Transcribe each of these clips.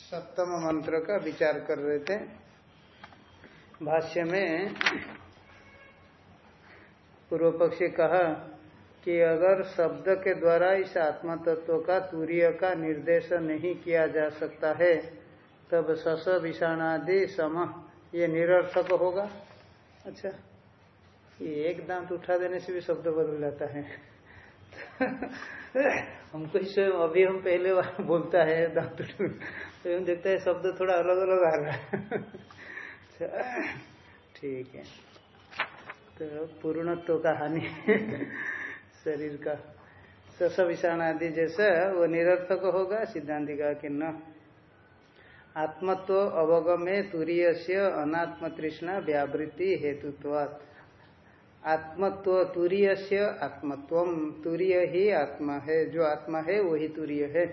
सप्तम मंत्र का विचार कर रहे थे। भाष्य में पूर्व पक्षी कहा कि अगर शब्द के द्वारा इस आत्मा तत्व का, तूर्य का निर्देश नहीं किया जा सकता है, तब सस विषाणादि सम, ये निरर्थक होगा। अच्छा ये एक दांत उठा देने से भी शब्द बदल जाता है। हमको स्वयं, अभी हम पहले बार बोलता है दांत तो हम देखते हैं, शब्द थोड़ा अलग अलग आ रहा है। ठीक है। तो पूर्णत्व का हानि शरीर का। सस विषाण आदि जैसा, वो निरर्थक होगा, सिद्धांति का कि न। आत्मत्व अवगमे तुरीय से अनात्म तृष्णा व्यावृत्ति हेतुत्वात्। आत्मत्व तुरीय से आत्मत्व तुरीय ही आत्मा है। जो आत्मा है, वही तुरीय है।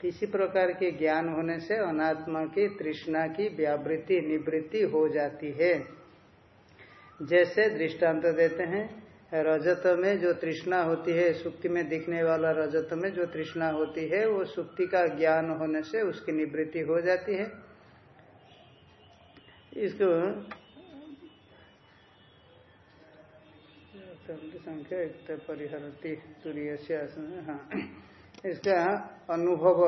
किसी प्रकार के ज्ञान होने से अनात्मा की तृष्णा की व्यावृत्ति, निवृत्ति हो जाती है। जैसे दृष्टांत देते हैं, रजत में जो तृष्णा होती है, सुक्ति में दिखने वाला रजत में जो तृष्णा होती है, वो सुक्ति का ज्ञान होने से उसकी निवृत्ति हो जाती है। इसको संख्या एक परिहरती सूर्य से हाँ। इसका अनुभव,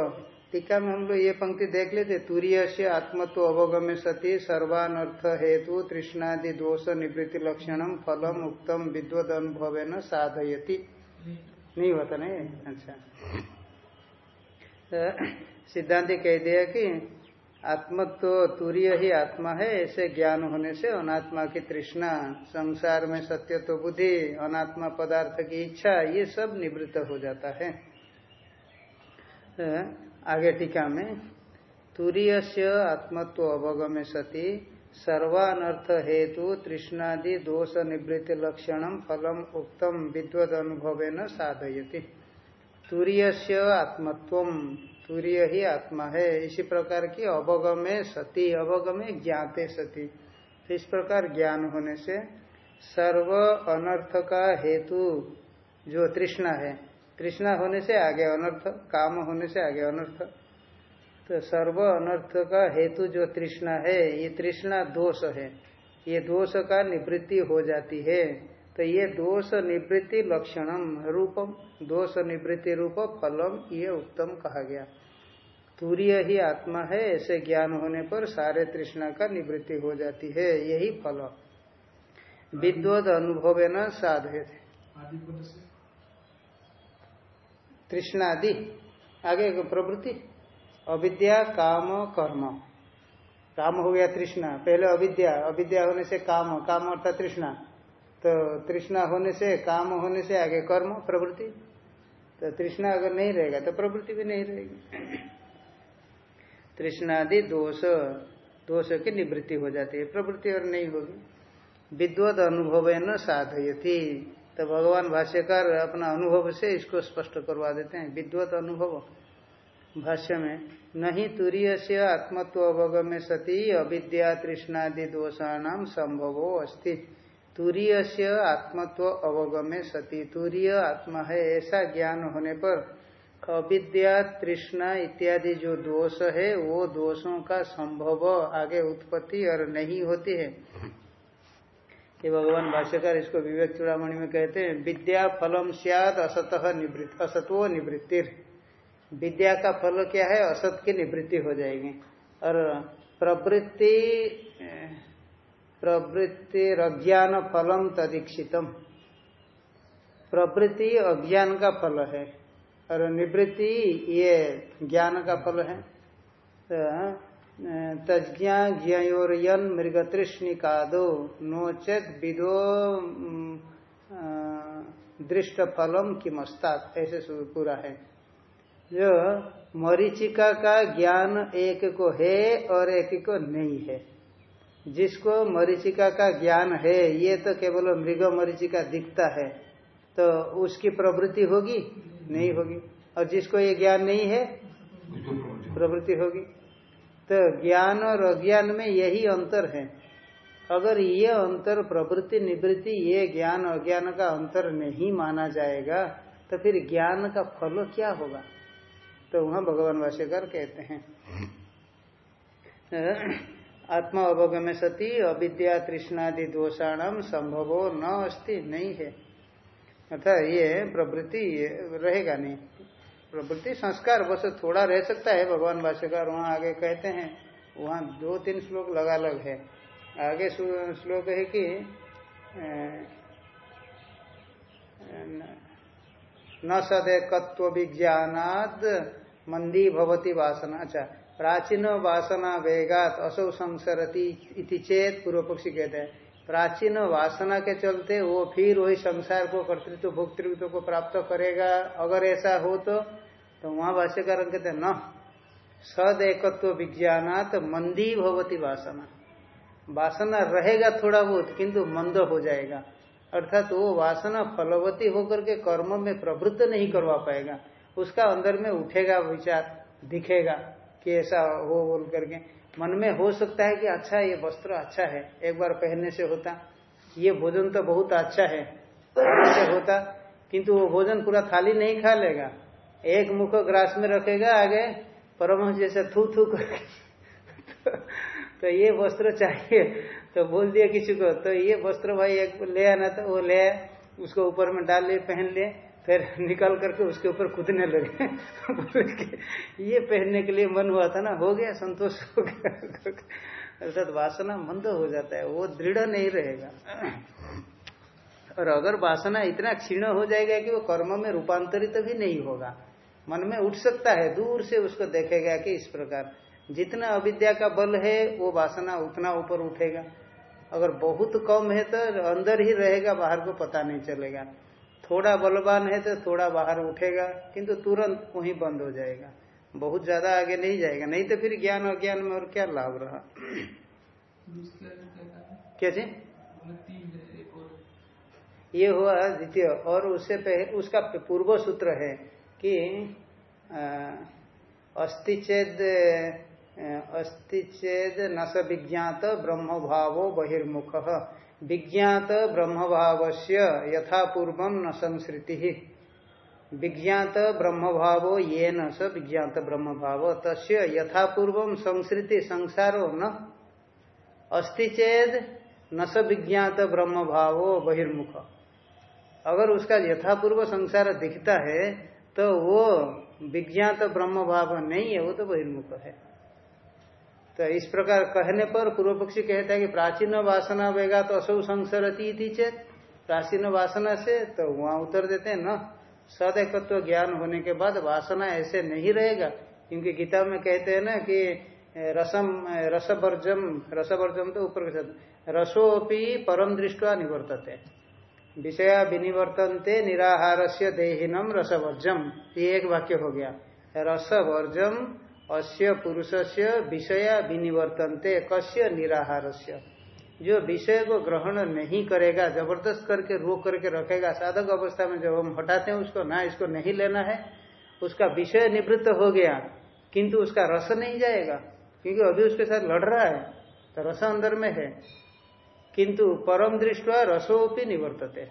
टीका में हम लोग ये पंक्ति देख लेते तुरीय से आत्मत्व अवगम्य सती, सर्वानर्थ हेतु, तृष्णादि दोष निवृत्ति लक्षणम फलम उक्तम, विद्वद अनुभव न साधयती। नहीं होता नहीं अच्छा। तो सिद्धांत कह दिया कि आत्मत्व तुरीय ही आत्मा है, ऐसे ज्ञान होने से अनात्मा की तृष्णा, संसार में सत्य तो बुद्धि, अनात्मा पदार्थ की इच्छा, ये सब निवृत्त हो जाता है। आगे टीका में तुरीय से आत्मत्व अवगमे सती, सर्वानर्थ हेतु तृष्णादि दोष निवृत्ति लक्षण फलम उक्तम विद्वद अनुभव साधयति। तुरीय से आत्मत्व तुरीय ही आत्मा है। इसी प्रकार की अवगमे सती अवगमे ज्ञाते सती। तो इस प्रकार ज्ञान होने से सर्व अनर्थ का हेतु जो तृष्णा है, तृष्णा होने से आगे अनर्थ, काम होने से आगे अनर्थ। तो सर्व अनर्थ का हेतु जो तृष्णा है, ये तृष्णा दोष है। ये दोष का निवृत्ति हो जाती है। तो ये दोष निवृत्ति लक्षणम रूपम, दोष निवृत्ति रूप फलम, ये उत्तम कहा गया। तूर्य ही आत्मा है, ऐसे ज्ञान होने पर सारे तृष्णा का निवृत्ति हो जाती है, यही फल। विद्वद अनुभव न साधे। तृष्णादि, आगे प्रवृत्ति। अविद्या काम कर्म। काम हो गया तृष्णा, पहले अविद्या अविद्या होने से काम काम अर्थात तृष्णा। तो तृष्णा होने से, काम होने से आगे कर्म, प्रवृत्ति। तो तृष्णा अगर नहीं रहेगा तो प्रवृत्ति भी नहीं रहेगी। तृष्णादि दोष दोष की निवृत्ति हो जाती है, प्रवृत्ति और नहीं होगी। विद्वत अनुभव न साधयती। तो भगवान भाष्यकार अपना अनुभव से इसको स्पष्ट करवा देते हैं विद्वत अनुभव। भाष्य में, नहीं तुरीय से आत्मत्व अवगम्य सती, अविद्या तृष्णादि दोषाणाम संभव अस्ति। तुरीय से आत्मत्व अवगम्य सती। तुरीय आत्मा है, ऐसा ज्ञान होने पर अविद्या, तृष्णा इत्यादि जो दोष है, वो दोषों का संभव आगे उत्पत्ति और नहीं होती है। ये भगवान भाष्यकार इसको विवेक चूड़ामणि में कहते हैं, विद्या फलम सियाद असत निवृत्त असत्व निवृत्ति विद्या का फल क्या है? असत की निवृत्ति हो जाएगी। और प्रवृत्ति प्रवृत्ति अज्ञान फलम तदीक्षितम। प्रवृत्ति अज्ञान का फल है, और निवृत्ति ये ज्ञान का फल है। तो तज्ञा ज्ञयोरयन मृग तृष्णिकादो नोचेत विदो दृष्ट फलम किमस्तात, ऐसे पूरा है। जो मरीचिका का ज्ञान एक को है और एक को नहीं है। जिसको मरीचिका का ज्ञान है, ये तो केवल मृग मरीचिका दिखता है तो उसकी प्रवृत्ति होगी? नहीं होगी। और जिसको ये ज्ञान नहीं है, प्रवृत्ति होगी। तो ज्ञान और अज्ञान में यही अंतर है। अगर ये अंतर प्रवृत्ति निवृत्ति, ये ज्ञान अज्ञान का अंतर नहीं माना जाएगा तो फिर ज्ञान का फल क्या होगा? तो वहाँ भगवान भाष्यकर कहते हैं। आत्मा अवगम सती अविद्या तृष्णादि दोषाणाम संभवो न अस्ति नहीं है। अर्थात ये प्रवृत्ति रहेगा नहीं। प्रवृत्ति संस्कार बस थोड़ा रह सकता है, भगवान भाष्यकार वहाँ आगे कहते हैं, वहाँ दो तीन श्लोक लगा लग है। आगे श्लोक है कि न सदैकत्व विज्ञानाद मंदी भवती वासना अच्छा प्राचीन वासना वेगात असौ संसरती इति चेत पूर्व पक्षी कहते हैं। प्राचीन वासना के चलते वो फिर वही संसार को, कर्तृत्व, भोक्तृत्व को प्राप्त करेगा। अगर ऐसा हो तो तो वहाँ भाष्यकार कहते न सद एकत्व विज्ञानात मंदी भवती वासना। वासना रहेगा थोड़ा बहुत, किंतु मंद हो जाएगा। अर्थात वो वासना फलवती होकर के कर्म में प्रवृत्त नहीं करवा पाएगा। उसका अंदर में उठेगा, विचार दिखेगा। कि ऐसा हो बोल करके। मन में हो सकता है कि अच्छा ये वस्त्र अच्छा है एक बार पहनने से होता। ये भोजन तो बहुत अच्छा है से होता। किंतु वो भोजन पूरा थाली नहीं खा लेगा। एक मुख ग्रास में रखेगा आगे परमहंस जैसे थू थू करके। तो, तो ये वस्त्र चाहिए। तो बोल दिया किसी को तो ये वस्त्र भाई एक ले आना तो वो ले उसको ऊपर में डाल लिए पहन लिए फिर निकाल करके उसके ऊपर कूदने लगे। ये पहनने के लिए मन हुआ था ना, हो गया, संतोष हो गया। अर्थात वासना मंद हो जाता है, वो दृढ़ नहीं रहेगा। और अगर वासना इतना क्षीण हो जाएगा कि वो कर्म में रूपांतरित तो भी नहीं होगा, मन में उठ सकता है, दूर से उसको देखेगा कि इस प्रकार। जितना अविद्या का बल है, वो वासना उतना ऊपर उठेगा। अगर बहुत कम है तो अंदर ही रहेगा, बाहर को पता नहीं चलेगा। थोड़ा बलवान है तो थोड़ा बाहर उठेगा, किंतु तुरंत वहीं बंद हो जाएगा। बहुत ज़्यादा आगे नहीं जाएगा, नहीं तो फिर ज्ञान अज्ञान में और क्या लाभ रहा? क्या जी ये हुआ द्वितीय, और उससे पहले, उसका पूर्व सूत्र है कि अस्ति चेद अस्ति चेद न विज्ञात ब्रह्म भावो बहिर्मुख। विज्ञात ब्रह्म भाव से यथापूर्व न संसृति। विज्ञात ब्रह्म भावो ये न स विज्ञात ब्रह्म भाव तस् यथापूर्व संस्कृति संसारो न अस्ति चेद, न स विज्ञात ब्रह्म भाव बहिर्मुख। अगर उसका यथापूर्व संसार दिखता है तो वो विज्ञात ब्रह्म भाव नहीं है, वो तो बहिर्मुख है। तो इस प्रकार कहने पर पूर्व पक्षी कहता है कि प्राचीन वासना वेगा तो असौ संसरती थी चेत। प्राचीन वासना से तो वहाँ उत्तर देते हैं, न सद एकत्व ज्ञान होने के बाद वासना ऐसे नहीं रहेगा। क्योंकि गीता में कहते हैं ना कि रसम रसवर्जम रसवर्जम तो ऊपर साथ रसोपी परम दृष्टवा निवर्तते। विषया विनिवर्तनते निराहार से देहिनम रसवर्जम। ये एक वाक्य हो गया। रसवर्जम अस्य पुरुष से विषया विनिवर्तनते, कस्य निराहार जो विषय को ग्रहण नहीं करेगा, ज़बरदस्त करके, रोक करके रखेगा, साधक अवस्था में जब हम हटाते हैं, उसको ना, इसको नहीं लेना है, उसका विषय निवृत्त हो गया, किंतु उसका रस नहीं जाएगा, क्योंकि अभी उसके साथ लड़ रहा है तो रस अंदर में है, किंतु परम दृष्टवा रसोपी निवर्तते।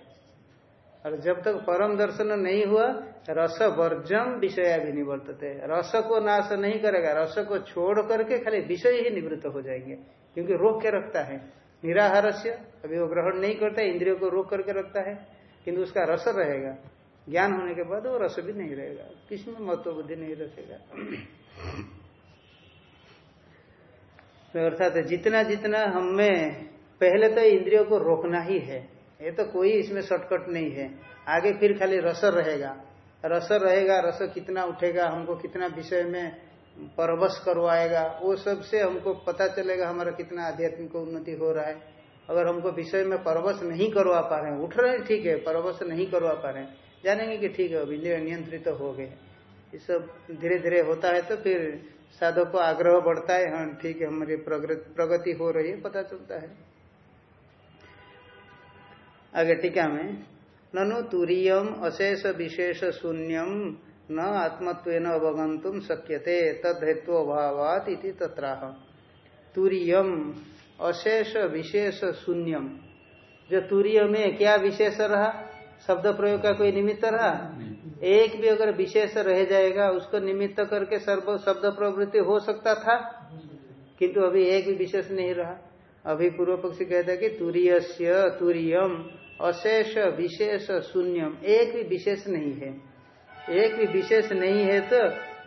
और जब तक परम दर्शन नहीं हुआ, रस वर्जम विषय भी निवर्तते। रस को नाश नहीं करेगा, रस को छोड़ करके खाली विषय ही निवृत्त हो जाएँगे, क्योंकि रोक के रखता है। निराहार अभी वो ग्रहण नहीं करता, इंद्रियों को रोक करके रखता है, किंतु उसका रस रहेगा। ज्ञान होने के बाद वो रस भी नहीं रहेगा, किसी में महत्व बुद्धि नहीं रखेगा। तो अर्थात जितना जितना हमें पहले तो इंद्रियों को रोकना ही है ये तो कोई इसमें शॉर्टकट नहीं है। आगे फिर खाली रस रहेगा। रस रहेगा रस कितना उठेगा, हमको कितना विषय में परवश करवाएगा, वो सबसे हमको पता चलेगा हमारा कितना आध्यात्मिक उन्नति हो रहा है। अगर हमको विषय में परवश नहीं करवा पा रहे हैं, उठ रहे हैं, ठीक है परवश नहीं करवा पा रहे हैं, जानेंगे कि ठीक है इंद्रिय नियंत्रित तो हो गए। ये सब धीरे धीरे होता है तो फिर साधक को आग्रह बढ़ता है हाँ ठीक है, हमारी प्रगति हो रही है, पता चलता है। आगे टीका में ननु तुरीयम अशेष विशेष शून्यम न आत्मत्व अवगंतुम शक्यते तद अभावात इति तत्राह। तुरीयम अशेष विशेष शून्यम। जो तुरीय में क्या विशेष रहा? शब्द प्रयोग का कोई निमित्त रहा? एक भी अगर विशेष रह जाएगा उसको निमित्त करके सर्व शब्द प्रवृत्ति हो सकता था? किंतु अभी एक भी विशेष नहीं रहा। अभी पूर्व पक्षी कहता है कि तुरीय तुरीयम। अशेष विशेष शून्यम। एक भी विशेष नहीं है। एक भी विशेष नहीं है तो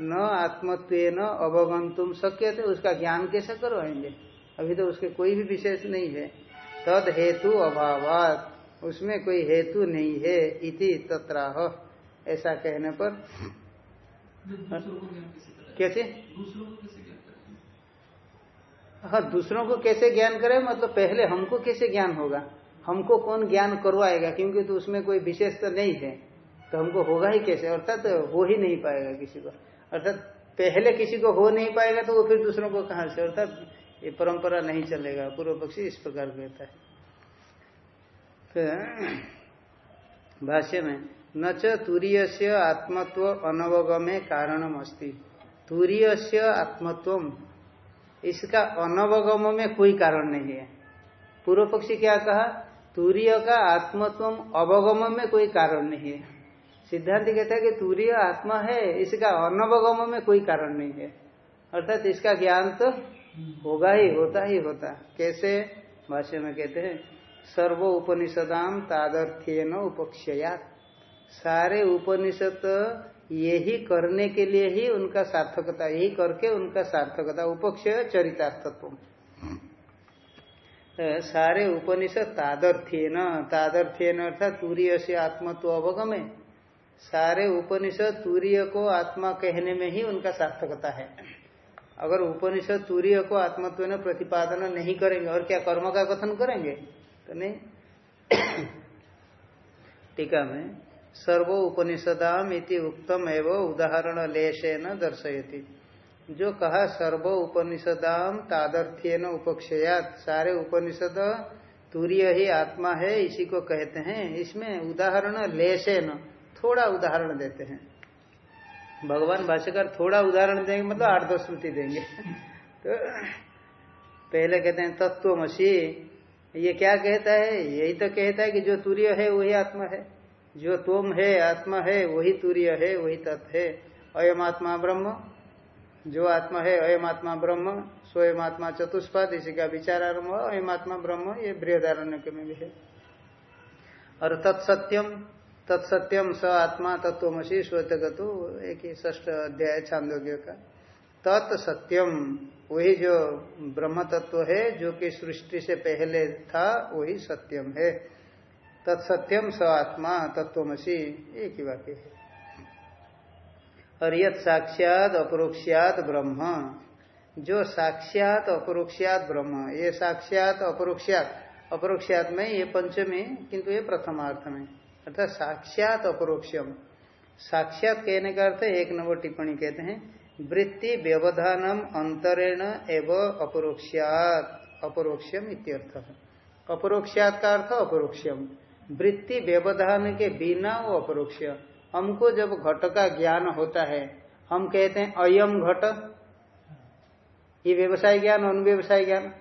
न आत्मत्व न अवगंतुम शक्य थे उसका ज्ञान कैसे करवाएँगे? अभी तो उसके कोई भी विशेष नहीं है। तद हेतु अभावात। उसमें कोई हेतु नहीं है इति तत्राह। ऐसा कहने पर कैसे हाँ दूसरों को कैसे ज्ञान करे मतलब पहले हमको कैसे ज्ञान होगा? हमको कौन ज्ञान करवाएगा? क्योंकि तो उसमें कोई विशेष तो नहीं है। तो हमको होगा ही कैसे? अर्थात तो हो ही नहीं पाएगा किसी को। अर्थात पहले किसी को हो नहीं पाएगा तो वो फिर दूसरों को कहा से? अर्थात ये परंपरा नहीं चलेगा। पूर्व पक्षी इस प्रकार कहता है। तो भाष्य में, न च से आत्मत्व अनवगमे कारणम अस्ति तुरीय से आत्मत्व इसका अनवगम में कोई कारण नहीं है। पूर्व पक्षी क्या कहा? तूर्य का आत्मत्व अवगम में कोई कारण नहीं है। सिद्धांत कहता है कि तूर्य आत्मा है, इसका अनवगम में कोई कारण नहीं है। अर्थात इसका ज्ञान तो होगा ही, होता ही होता। कैसे? भाष्य में कहते हैं, सर्व उपनिषदाम तादर्थ्यन उपक्षया। सारे उपनिषद यही करने के लिए ही उनका सार्थकता, यही करके उनका सार्थकता, उपक्षय चरितार्थत्व सारे उपनिषद तादर्थ्य न तादर्थ्य न अर्थात तूर्य से आत्मत्व अवगमे। सारे उपनिषद तूर्य को आत्मा कहने में ही उनका सार्थकता है। अगर उपनिषद तूर्य को आत्मत्व न प्रतिपादन नहीं करेंगे, और क्या कर्म का कथन करेंगे? तो नहीं। टीका में सर्व उपनिषदाम एवं उदाहरण लेशे न दर्शयती। जो कहा, सर्व उपनिषदाम तादर्थ्य उपक्षयात। सारे उपनिषद तूर्य ही आत्मा है, इसी को कहते हैं। इसमें उदाहरण लेसे न थोड़ा उदाहरण देते हैं। भगवान भाष्यकर थोड़ा उदाहरण देंगे मतलब आठ दस श्रुति देंगे। तो पहले कहते हैं, तत्वमसी, ये क्या कहता है? यही तो कहता है कि जो तूर्य है, वही आत्मा है। जो तोम है, आत्मा है, वही तूर्य है, वही तत्व है। अयम आत्मा ब्रह्म जो आत्मा है, अयम आत्मा ब्रह्म, स्वयं आत्मा चतुष्पाद, इसी का विचार आरंभ अयम आत्मा ब्रह्म, ये बृहदारण्य में भी है। और तत्सत्यम तत्सत्यम स आत्मा तत्वमसी श्वेतगतु, एक ही ष्ठ अध्याय छांदोग्य का। तत्सत्यम, वही जो ब्रह्म तत्व है, जो कि सृष्टि से पहले था, वही सत्यम है। तत्सत्यम स आत्मा तत्वमसी एक ही वाक्य है। और यद साक्षात अपरोक्षात ब्रह्म। जो साक्षात, अपरोक्षात ब्रह्म, ये साक्षात, अपरोक्षात अपरोक्षात में ये पंचमी किंतु ये प्रथमार्थ में। अर्थात साक्षात, अपरोक्षम। साक्षात कहने का अर्थ एक नंबर टिप्पणी कहते हैं, वृत्ति व्यवधानम अंतरेण एवं अपरोक्षात। अपरोक्षम इत्यर्थ अपरोक्षात का अर्थ अपरोक्षम। वृत्ति व्यवधान के बिना वो अपरोक्ष। हमको जब घट का ज्ञान होता है, हम कहते हैं अयम घट। ये व्यवसाय ज्ञान, अनुव्यवसाय ज्ञान?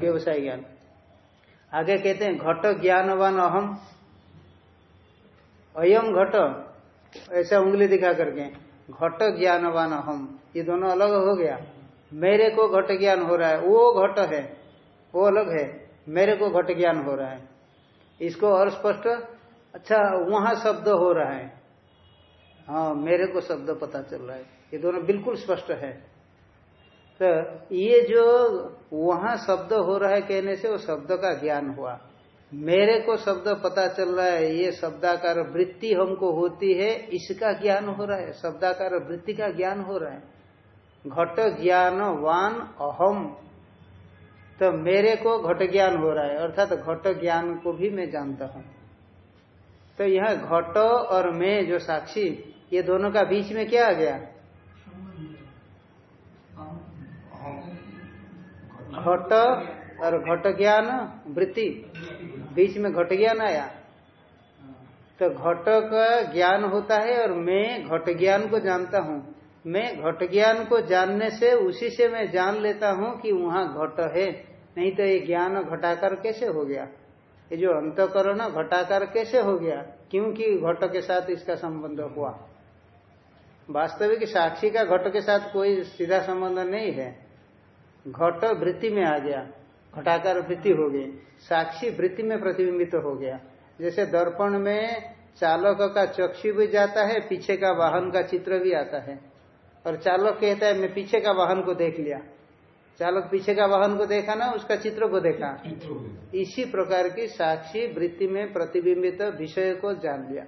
व्यवसाय ज्ञान। आगे कहते हैं घट ज्ञानवान अहम। अयम घट, ऐसा उंगली दिखा करके। घट ज्ञानवान अहम। ये दोनों अलग हो गया। मेरे को घट ज्ञान हो रहा है, वो घट है, वो अलग है। मेरे को घट ज्ञान हो रहा है। इसको और स्पष्ट अच्छा वहाँ शब्द हो रहा है। हाँ मेरे को शब्द पता चल रहा है। ये दोनों बिल्कुल स्पष्ट है। तो ये जो वहाँ शब्द हो रहा है कहने से, वो शब्द का ज्ञान हुआ। मेरे को शब्द पता चल रहा है, ये शब्दाकार वृत्ति हमको होती है, इसका ज्ञान हो रहा है। शब्दाकार वृत्ति का ज्ञान हो रहा है। घट ज्ञान वान अहम। तो मेरे को घट ज्ञान हो रहा है, अर्थात तो घट ज्ञान को भी मैं जानता हूँ। तो यह घट और मैं जो साक्षी, ये दोनों का बीच में क्या आ गया? घट और घट ज्ञान वृत्ति। बीच में घट ज्ञान आया। तो घट का ज्ञान होता है और मैं घट ज्ञान को जानता हूँ। मैं घट ज्ञान को जानने से उसी से मैं जान लेता हूँ कि वहाँ घट है। नहीं तो ये ज्ञान घटाकर कैसे हो गया? ये जो अंतकरण घटाकार कैसे हो गया? क्योंकि घट के साथ इसका संबंध हुआ। वास्तविक साक्षी का घट के साथ कोई सीधा संबंध नहीं है। घट वृत्ति में आ गया, घटाकार वृत्ति हो गई, साक्षी वृत्ति में प्रतिबिंबित हो गया। जैसे दर्पण में चालक का चक्षु भी जाता है, पीछे का वाहन का चित्र भी आता है। और चालक कहता है, मैं पीछे का वाहन को देख लिया। चालक पीछे का वाहन को देखा ना उसका चित्र को देखा। इसी प्रकार की साक्षी वृत्ति में प्रतिबिंबित विषय को जान लिया।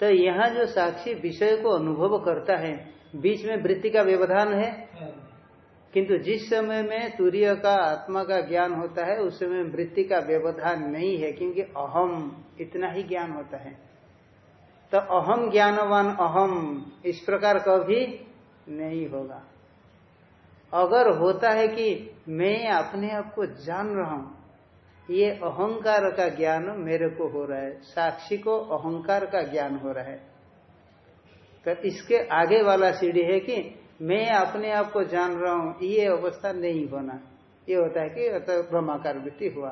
तो यहाँ जो साक्षी विषय को अनुभव करता है बीच में वृत्ति का व्यवधान है। किंतु जिस समय में तूर्य का आत्मा का ज्ञान होता है उस समय वृत्ति का व्यवधान नहीं है क्योंकि अहम इतना ही ज्ञान होता है। तो अहम ज्ञानवान अहम इस प्रकार कभी नहीं होगा। अगर होता है कि मैं अपने आप को जान रहा हूँ, ये अहंकार का ज्ञान मेरे को हो रहा है, साक्षी को अहंकार का ज्ञान हो रहा है। तो इसके आगे वाला सीढ़ी है कि मैं अपने आप को जान रहा हूँ, ये अवस्था नहीं होना ये होता है कि तो ब्रह्माकार वृत्ति हुआ।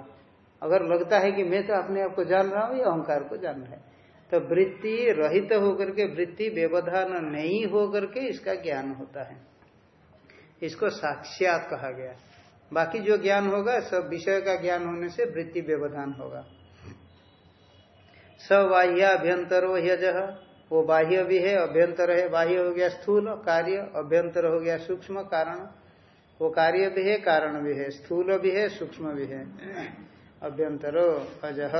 अगर लगता है कि मैं तो अपने आप को जान रहा हूँ, ये अहंकार को जान रहा है। तो वृत्ति रहित होकर के, वृत्ति व्यवधान नहीं होकर के इसका ज्ञान होता है। इसको साक्षात कहा गया। बाकी जो ज्ञान होगा, सब विषय का ज्ञान होने से वृत्ति व्यवधान होगा। सबाह्याभ्यंतर यज वो बाह्य भी है, अभ्यंतर है। बाह्य हो गया स्थूल, कार्य। अभ्यंतर हो गया सूक्ष्म, कारण। वो कार्य भी है, कारण भी है। स्थूल भी है, सूक्ष्म भी है। अभ्यंतरो अजह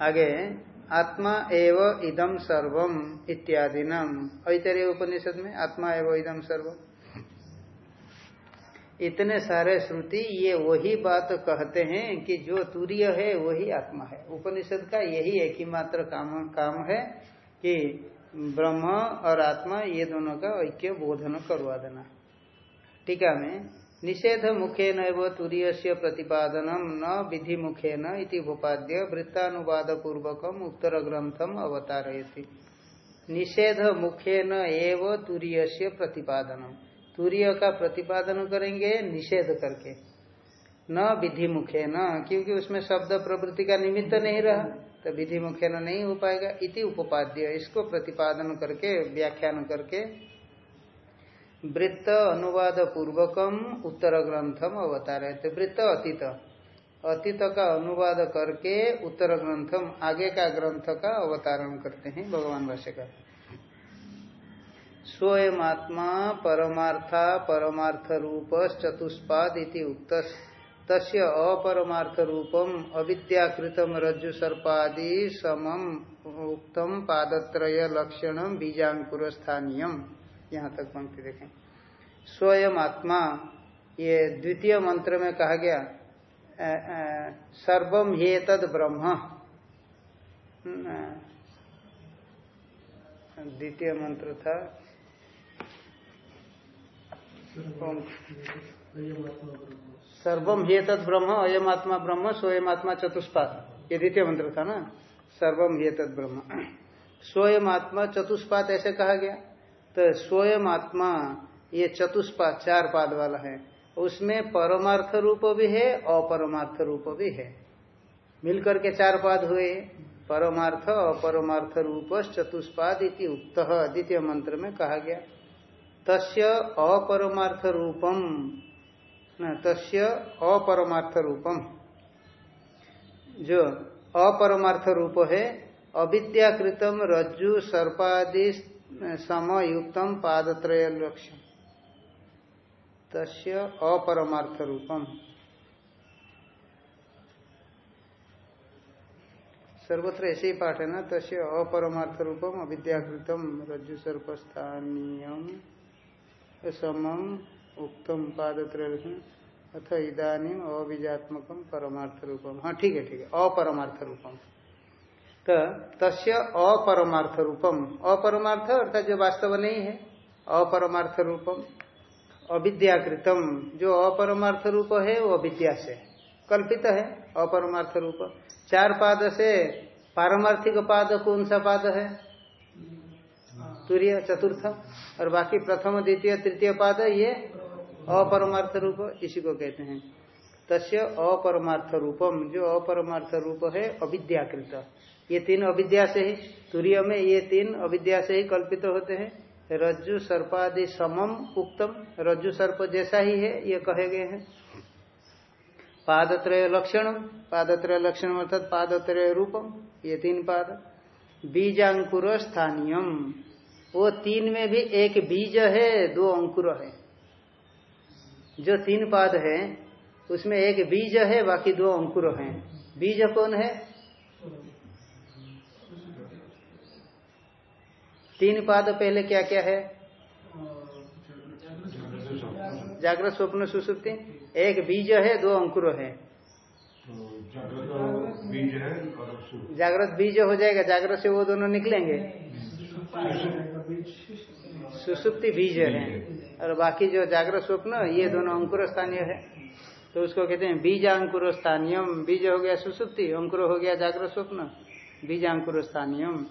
आगे आत्मा एव इदम सर्वम इत्यादि नाम ऐतरे उपनिषद में आत्मा एव इदम सर्वम इतने सारे श्रुति ये वही बात कहते हैं कि जो तूर्य है, वही आत्मा है। उपनिषद का यही एक ही मात्र काम काम है कि ब्रह्म और आत्मा ये दोनों का ऐक्य बोधन करवा देना। टीका में निषेध मुखेन तुरीय प्रतिपादनम न विधि मुखेन इति वृत्तानुवाद पूर्वकम उत्तर ग्रंथम अवतारयति। निषेध मुखेन एवं तुरीय से तुरीय का प्रतिपादन करेंगे, निषेध करके। न विधि मुखे न क्योंकि उसमें शब्द प्रवृत्ति का निमित्त नहीं रहा तो विधि मुखे न नहीं हो पाएगा। इति उपाद्य, इसको प्रतिपादन करके, व्याख्यान करके वृत्त अनुवाद पूर्वकम उत्तर ग्रंथम अवतार है वृत्त अतीत। अतीत का अनुवाद करके उत्तर ग्रंथम आगे का ग्रंथ का अवतारण करते हैं भगवान भाष्य का स्वयं आत्मा परमार्था परमार्थ रूप चतुष्पाद उक्त तस्य अपरमार्थ रूपम अविद्याकृतम रज्जु सर्पादि समम उक्तम पादत्रय लक्षणम बीजाकुर स्थानीय यहाँ तक पंक्ति देखें। स्वयं आत्मा ये द्वितीय मंत्र में कहा गया सर्वम हे तद ब्रह्म। द्वितीय मंत्र था। सर्वम हे तद ब्रह्म अयम आत्मा ब्रह्म स्वयं आत्मा चतुष्पात ये द्वितीय मंत्र था ना? सर्वम हे तद ब्रह्म। स्वयं आत्मा चतुष्पात ऐसे कहा गया। तो स्वयं आत्मा ये चतुष्पाद चार पाद वाला है। उसमें परमार्थ रूप भी है, अपरमार्थ रूप भी है। मिलकर के चार पाद हुए। परमार्थ, अपरमार्थ रूप, चतुष्पाद इति उक्त द्वितीय मंत्र में कहा गया। तस्य अपरमार्थ रूपम तस्य अपरमार्थ रूपम। जो अपरमार्थ रूप है, अविद्याकृतम, रज्जु, सर्पादि समयुक्तम पादत्रय लक्ष्य तस्य अपरमार्थ रूपम सर्वत्र ऐसे ही पाठ है ना, तस्य अपरमार्थ रूपम अविद्याकृतम रज्जु सर्पस्थानीय समम उक्तम पादत्रय अथ इधानी अविजात्मक परमार्थ रूपम हाँ ठीक है ठीक है अपरमार्थ रूपम तो तस्य अपरमार्थ रूपम अपरमार्थ अर्थात जो वास्तव नहीं है अपरमार्थ रूपम अविद्याकृतम। जो अपरमार्थ रूप है, वो अविद्या से कल्पित है अपरमार्थ रूप चार पाद से पारमार्थिक पाद कौन सा पाद है? तुरीय, चतुर्थ। और बाकी प्रथम, द्वितीय, तृतीय पाद, ये अपरमार्थ रूप इसी को कहते हैं। तस्य अपरमार्थ रूपम जो अपरमार्थ रूप है, अविद्याकृत। ये तीन अविद्या से ही, तुरीय में ये तीन अविद्या से ही कल्पित होते हैं। रज्जु सर्पादि समम उक्तम। रज्जु सर्प जैसा ही है, ये कहे गए हैं। पादत्रय लक्षण पादत्रय लक्षण अर्थात पादत्रय रूपम, ये तीन पाद। बीजांकुर स्थानीयम। वो तीन में भी एक बीज है, दो अंकुर है। जो तीन पाद है उसमें एक बीज है, बाकी दो अंकुर हैं। बीज कौन है? तीन पाद पहले क्या क्या है? जागृत स्वप्न सुसुप्ति। एक बीज है, दो अंकुर है। जागृत बीज हो जाएगा, जागृत से वो दोनों निकलेंगे। सुसुप्ति बीज है। और बाकी जो जागृत स्वप्न, ये दोनों अंकुर स्थानीय है। तो उसको कहते हैं बीज अंकुर स्थानियम बीज हो गया सुसुप्ति, अंकुर हो गया जागृत स्वप्न। बीजांकुर स्थानीयम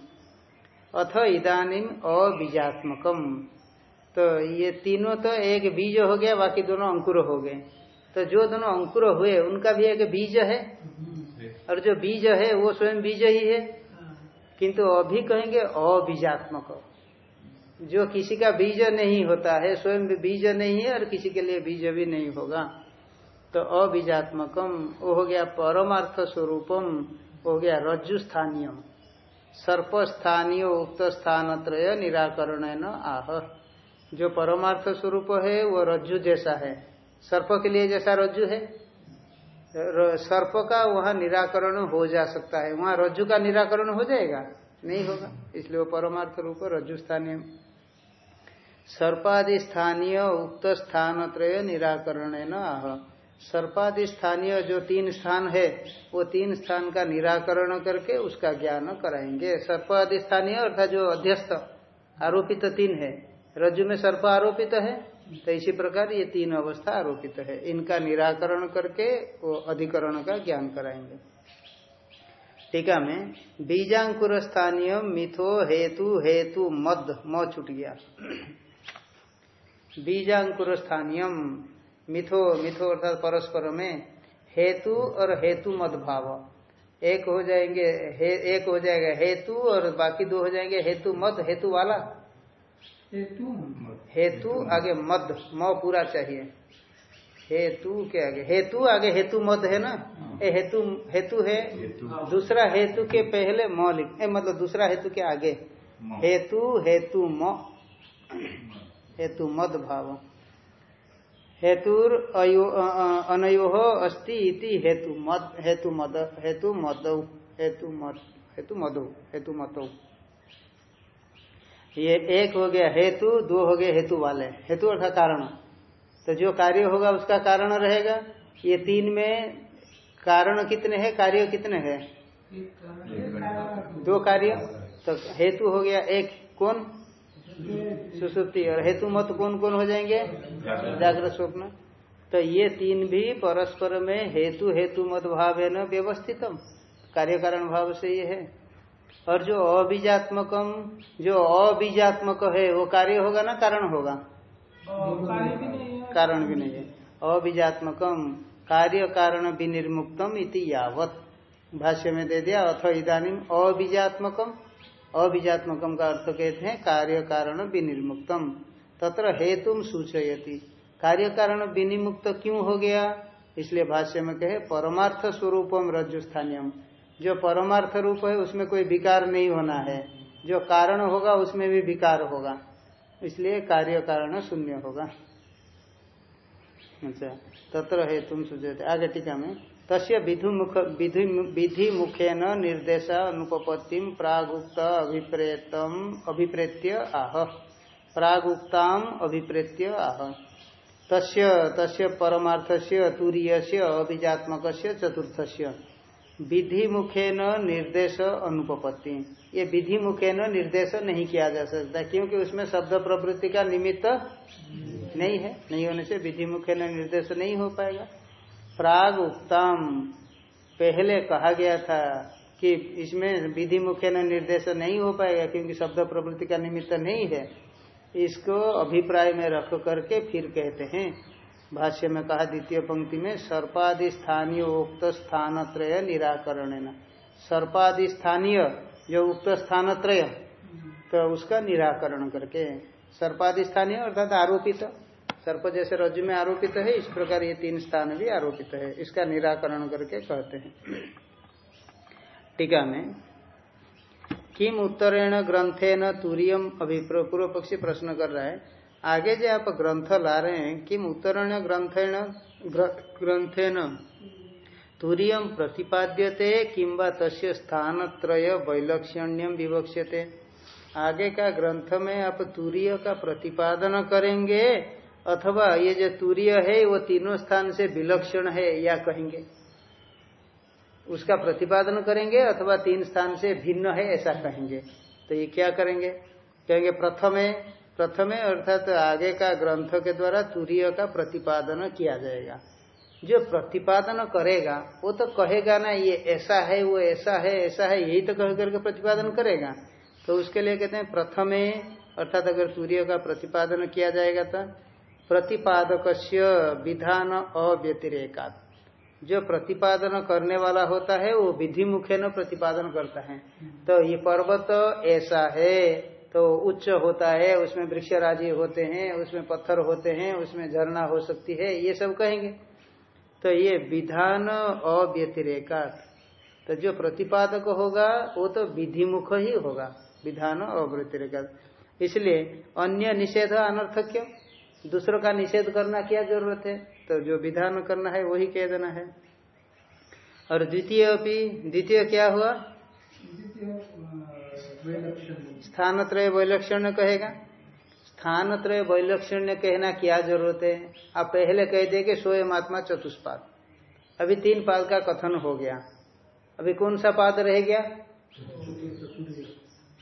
अथ इदानीम अबीजात्मकम। तो ये तीनों तो एक बीज हो गया, बाकी दोनों अंकुर हो गए। तो जो दोनों अंकुर हुए, उनका भी एक बीज है? और जो बीज है, वो स्वयं बीज ही है? किंतु अभी कहेंगे अबीजात्मक। जो किसी का बीज नहीं होता है, स्वयं बीज नहीं है, और किसी के लिए बीज भी नहीं होगा। तो अबीजात्मकम वो हो गया परमार्थ स्वरूपम हो गया रज्जु स्थानीय सर्प स्थानीय उक्त स्थान त्रय निराकरण न आह। जो परमार्थ स्वरूप है, वो रज्जु जैसा है। सर्प के लिए जैसा रज्जु है? सर्प का वहाँ निराकरण हो जा सकता है। वहाँ रज्जु का निराकरण हो जाएगा? नहीं होगा। इसलिए वो परमार्थ रूप रज्जु स्थानीय सर्पादि स्थानीय उक्त स्थान त्रय निराकरण न आह। सर्पादि स्थानीय जो तीन स्थान है, वो तीन स्थान का निराकरण करके उसका ज्ञान कराएँगे। सर्पादि स्थानीय अर्थात जो अध्यस्त आरोपित तो तीन है, रज्जु में सर्प आरोपित तो है तो इसी प्रकार ये तीन अवस्था आरोपित तो है। इनका निराकरण करके वो अधिकरण का ज्ञान कराएँगे। टीका में बीजांकुर स्थानीय मिथो हेतु हेतु मद, म छुट गया। बीजांकुर स्थानीय मिथो मिथो अर्थात परस्पर में हेतु और हेतु मद भाव। एक हो जाएँगे हे, एक हो जाएगा हेतु और बाकी दो हो जाएँगे हेतु मद हेतु वाला। हेतु हेतु आगे मद म पूरा चाहिए। हेतु के आगे हेतु आगे हेतु मद है ना? ए हेतु हेतु है। दूसरा हेतु के पहले म लिख मतलब दूसरा हेतु के आगे। हेतु हेतु म। हेतु मद भाव। हेतुर अनयो अस्ति इति हेतु मद हेतु मद हेतु मद हेतु मद हेतु मदो हेतु मतौ। ये एक हो गया हेतु दो हो गए हेतु वाले। हेतु अर्थात कारण। तो जो कार्य होगा उसका कारण रहेगा। ये तीन में कारण कितने हैं कार्य कितने हैं। दो कार्य तो हेतु हो गया एक। कौन? सुसुप्ति और हेतु मत कौन कौन हो जाएँगे? जागृत स्वप्न तो ये तीन भी परस्पर में हेतु हेतु मत भाव है न व्यवस्थितम। कार्य कारण भाव से ये है। और जो अबीजात्मकम जो अबीजात्मक है वो कार्य होगा ना कारण होगा? कारण भी नहीं है। अबीजात्मकम कार्य कारण विनिर्मुक्तम इति यावत। भाष्य में दे दिया अथ इधानी अबीजात्मकम अभिजात्मकम का अर्थ कहते हैं, कार्य कारण विनिर्मुक्तम। तत्र हेतु सूचयती। कार्य कारण विनिमुक्त क्यों हो गया? इसलिए भाष्य में कहे, परमार्थ स्वरूपम रज्जु स्थानीय जो परमार्थ रूप है, उसमें कोई विकार नहीं होना है। जो कारण होगा, उसमें भी विकार होगा। इसलिए कार्य कारण शून्य होगा। अच्छा तत्र हेतु सूचयते। आगे टीका में तस्य विधि मुखेन निर्देश अनुपत्ति प्रागुक्त अभिप्रेतम अभिप्रेत्य आह। प्रागुक्ताम अभिप्रेत्य आह। तस्य तस्य परमार्थस्य तुरीयस्य अभिजात्मक चतुर्थस्य। विधि मुखेन निर्देश अनुपपत्ति। ये विधि मुखेन निर्देश नहीं किया जा सकता, क्योंकि उसमें शब्द प्रवृत्ति का निमित्त नहीं है। नहीं होने से विधि मुखेन निर्देश नहीं हो पाएगा। प्राग उत्तम पहले कहा गया था कि इसमें विधि मुख्य न निर्देश नहीं हो पाएगा, क्योंकि शब्द प्रवृत्ति का निमित्त नहीं है। इसको अभिप्राय में रख करके फिर कहते हैं। भाष्य में कहा, द्वितीय पंक्ति में सर्पादि स्थानीय उक्त स्थान त्रय निराकरण सर्पादि स्थानीय जो उक्त स्थान त्रय तो उसका निराकरण करके सर्पादि स्थानीय अर्थात आरोपित। सर्प जैसे रज्जु में आरोपित है, इस प्रकार ये तीन स्थान भी आरोपित है। इसका निराकरण करके कहते हैं। टीका में, किम उत्तरेण ग्रंथेन तुरियम अभी पूर्व पक्षी प्रश्न कर रहा है, आगे जो आप ग्रंथ ला रहे हैं, किम उत्तरण ग्रंथेन ग्रंथेन तुरियम प्रतिपाद्यते किंबा तस्य स्थान त्रय वैलक्षण्यम विवक्ष्यते। आगे का ग्रंथ में आप तुरीय का प्रतिपादन करेंगे अथवा ये जो तूर्य है, वो तीनों स्थान से विलक्षण है, या कहेंगे। उसका प्रतिपादन करेंगे अथवा तीन स्थान से भिन्न है, ऐसा कहेंगे। तो ये क्या करेंगे? कहेंगे, प्रथमे प्रथमे अर्थात तो आगे का ग्रंथ के द्वारा तूर्य का प्रतिपादन किया जाएगा। जो प्रतिपादन करेगा, वो तो कहेगा ना, ये ऐसा है, वो ऐसा है ऐसा है, यही तो कह करके प्रतिपादन करेगा। तो उसके लिए कहते हैं, प्रथमे अर्थात अगर सूर्य का प्रतिपादन किया जाएगा तो प्रतिपादक विधान अव्यतिरेका जो प्रतिपादन करने वाला होता है, वो विधि मुखे न प्रतिपादन करता है। तो ये पर्वत ऐसा है तो उच्च होता है, उसमें वृक्ष राज़ी होते हैं, उसमें पत्थर होते हैं, उसमें झरना हो सकती है, ये सब कहेंगे। तो ये विधान अव्यतिरेका तो जो प्रतिपादक होगा, वो तो विधि मुख ही होगा, विधान अव्यतिरेका इसलिए अन्य निषेध अनर्थक क्यों? दूसरों का निषेध करना क्या ज़रूरत है? तो जो विधान करना है वही कह देना है। और द्वितीय भी द्वितीय क्या हुआ? स्थान त्रय वैलक्षण्य कहेगा। स्थान त्रय वैलक्षण्य कहना क्या ज़रूरत है? आप पहले कह दे कि स्वयं आत्मा चतुष्पाद। अभी तीन पाद का कथन हो गया। अभी कौन सा पाद रह गया?